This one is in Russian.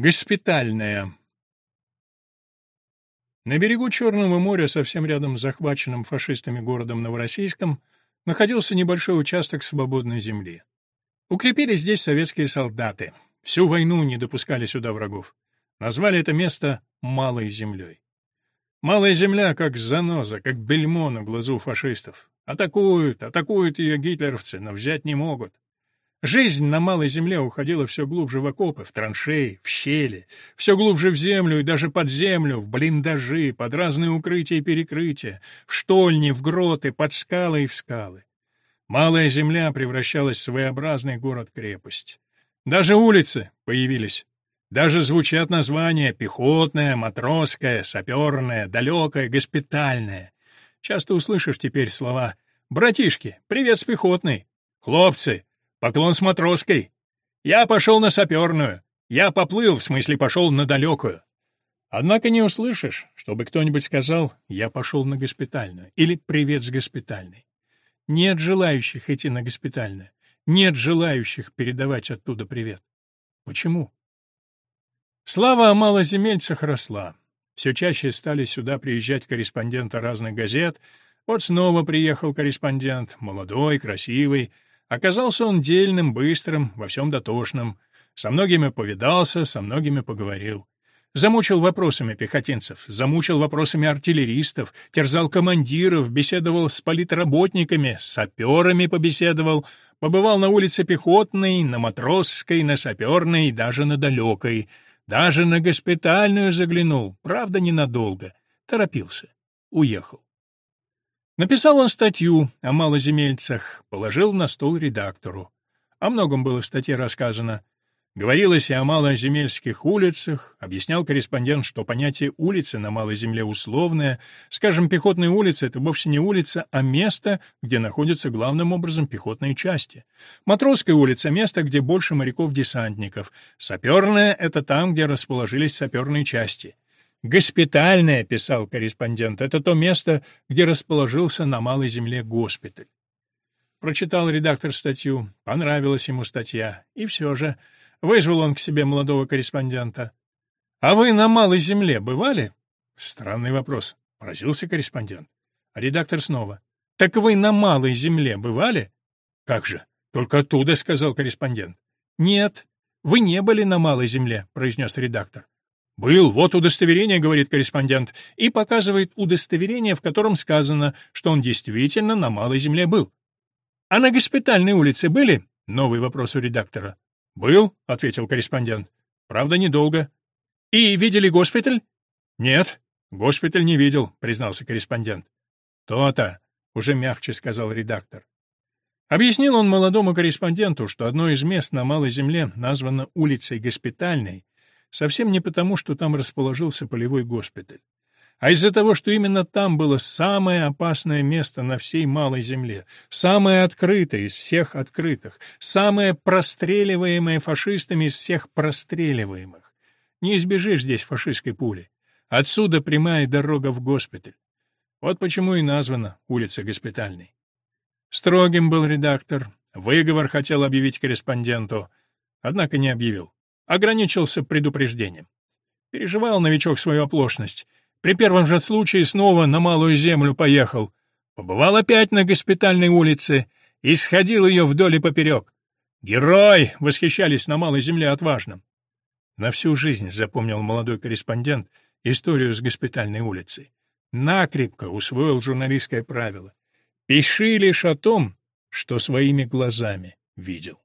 Госпитальная. На берегу Черного моря, совсем рядом с захваченным фашистами городом Новороссийском, находился небольшой участок свободной земли. Укрепились здесь советские солдаты. Всю войну не допускали сюда врагов. Назвали это место «Малой землей». Малая земля как заноза, как бельмо на глазу фашистов. Атакуют, атакуют ее гитлеровцы, но взять не могут. Жизнь на малой земле уходила все глубже в окопы, в траншеи, в щели, все глубже в землю и даже под землю, в блиндажи, под разные укрытия и перекрытия, в штольни, в гроты, под скалы и в скалы. Малая земля превращалась в своеобразный город-крепость. Даже улицы появились. Даже звучат названия пехотная, матросская, саперная, далекая, госпитальная. Часто услышишь теперь слова «Братишки, привет с пехотной», «Хлопцы, Поклон с матроской. Я пошел на саперную. Я поплыл, в смысле пошел на далекую. Однако не услышишь, чтобы кто-нибудь сказал «я пошел на госпитальную» или «привет с госпитальной». Нет желающих идти на госпитальную. Нет желающих передавать оттуда привет. Почему? Слава о малоземельцах росла. Все чаще стали сюда приезжать корреспонденты разных газет. Вот снова приехал корреспондент, молодой, красивый, Оказался он дельным, быстрым, во всем дотошным. Со многими повидался, со многими поговорил. Замучил вопросами пехотинцев, замучил вопросами артиллеристов, терзал командиров, беседовал с политработниками, с саперами побеседовал, побывал на улице Пехотной, на Матросской, на Саперной, даже на Далекой. Даже на госпитальную заглянул, правда, ненадолго. Торопился. Уехал. Написал он статью о малоземельцах, положил на стол редактору. О многом было в статье рассказано. Говорилось и о малоземельских улицах, объяснял корреспондент, что понятие «улицы» на малой земле условное. Скажем, пехотная улица — это вовсе не улица, а место, где находятся главным образом пехотные части. Матросская улица — место, где больше моряков-десантников. Саперная — это там, где расположились саперные части. «Госпитальное», — писал корреспондент, — «это то место, где расположился на Малой Земле госпиталь». Прочитал редактор статью, понравилась ему статья, и все же вызвал он к себе молодого корреспондента. «А вы на Малой Земле бывали?» Странный вопрос. Поразился корреспондент. А редактор снова. «Так вы на Малой Земле бывали?» «Как же? Только оттуда», — сказал корреспондент. «Нет, вы не были на Малой Земле», — произнес редактор. «Был, вот удостоверение», — говорит корреспондент, и показывает удостоверение, в котором сказано, что он действительно на Малой Земле был. «А на госпитальной улице были?» — новый вопрос у редактора. «Был», — ответил корреспондент. «Правда, недолго». «И видели госпиталь?» «Нет, госпиталь не видел», — признался корреспондент. «То-то», — уже мягче сказал редактор. Объяснил он молодому корреспонденту, что одно из мест на Малой Земле названо улицей Госпитальной, совсем не потому, что там расположился полевой госпиталь, а из-за того, что именно там было самое опасное место на всей Малой Земле, самое открытое из всех открытых, самое простреливаемое фашистами из всех простреливаемых. Не избежишь здесь фашистской пули. Отсюда прямая дорога в госпиталь. Вот почему и названа улица Госпитальной. Строгим был редактор, выговор хотел объявить корреспонденту, однако не объявил ограничился предупреждением. Переживал новичок свою оплошность. При первом же случае снова на Малую Землю поехал. Побывал опять на госпитальной улице и сходил ее вдоль и поперек. «Герой!» — восхищались на Малой Земле отважным. На всю жизнь запомнил молодой корреспондент историю с госпитальной улицей. Накрепко усвоил журналистское правило. Пиши лишь о том, что своими глазами видел.